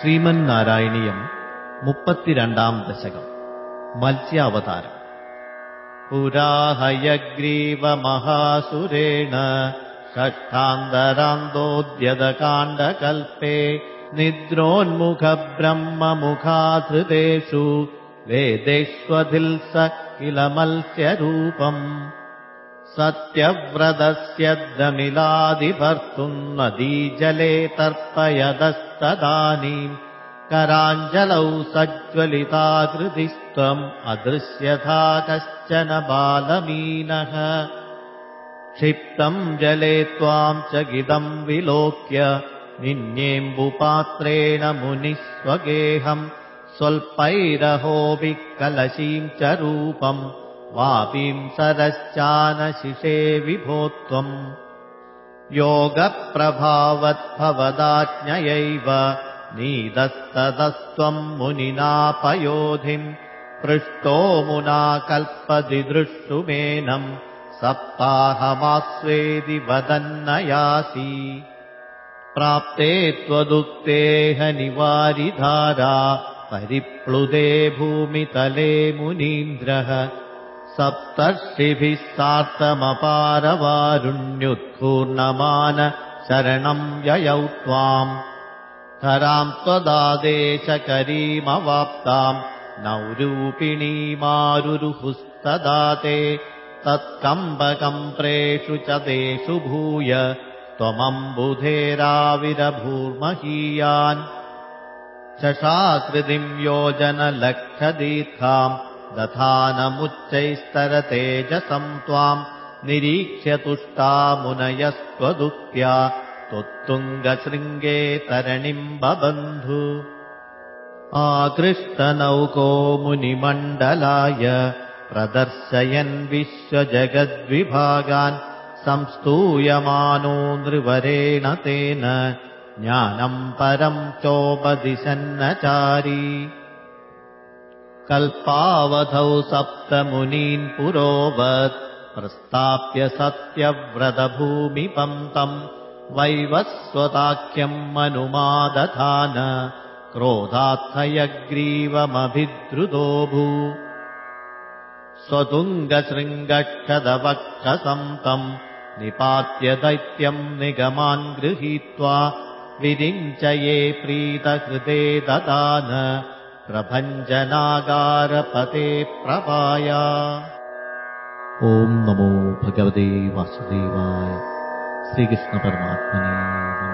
ശ്രീമൻ നാരായണീയം മുപ്പത്തിരണ്ടാം ദശകം. മത്സ്യാവതാരം. പുരാഹയഗ്രീവമഹാസുരേണ ഷഷ്ടാന്തരാന്തോദ്യതകാണ്ഡകൽപ്പേ निद्रोन्मुखब्रह्ममुखाधृतेषु वेदेष्वधिल्स किल मत्स्यरूपम् सत्यव्रतस्य द्रमिलादिभर्तुम् नदीजले तर्पयदस्तदानीम् कराञ्जलौ सज्ज्वलिताकृतिस्त्वम् अदृश्यथा कश्चन बालमीनः क्षिप्तम् जले त्वाम् च गिदम् विलोक्य निन्येम्बुपात्रेण मुनिस्वगेहम् स्वल्पैरहोऽपि कलशीम् च रूपम् वापीम् सरश्चानशिषे विभो त्वम् योगप्रभावद्भवदाज्ञयैव नीदस्ततस्त्वम् मुनिनापयोधिम् पृष्टो मुना कल्पदिदृष्टुमेनम् सप्ताहमास्वेदि वदन्नयासि प्राप्ते त्वदुक्तेह निवारिधारा परिप्लुदे भूमितले मुनीन्द्रः। सप्तर्षिभिः सार्तमपारवारुण्युत्कूर्णमान शरणम् ययौ त्वाम्। कराम् त्वदादेशकरीमवाप्ताम् नौरूपिणीमारुरुहुस्तदाते तत्कम्बकम्प्रेषु च तेषु भूय त्वमम्बुधेराविरभूर्महीयान् चषाकृतिम् योजनलक्षदीर्घाम् दधानमुच्चैस्तरतेजसम् त्वाम् निरीक्ष्य तुष्टा मुनयस्त्वदुक्त्या तुत्तुङ्गशृङ्गे तरणिम् बबन्धु। आकृष्टनौको मुनिमण्डलाय प्रदर्शयन् विश्वजगद्विभागान् संस्तूयमानो नृवरेण तेन ज्ञानम् परम् चोपदिशन्नचारी। कल्पावधौ सप्तमुनीन् पुरोवत् प्रस्ताप्य सत्यव्रतभूमिपम् तम् वैवस्वताख्यम् अनुमादधान क्रोधार्थयग्रीवमभिद्रुतोऽभू स्वतुङ्गशृङ्गक्षदवक्षसन्तम् निपात्य दैत्यम् निगमान् गृहीत्वा विरिञ्चये प्रीतकृते ददान प्रभञ्जनागारपते प्रपाया ॐ नमो भगवते वासुदेवाय। श्रीकृष्णपरमात्मने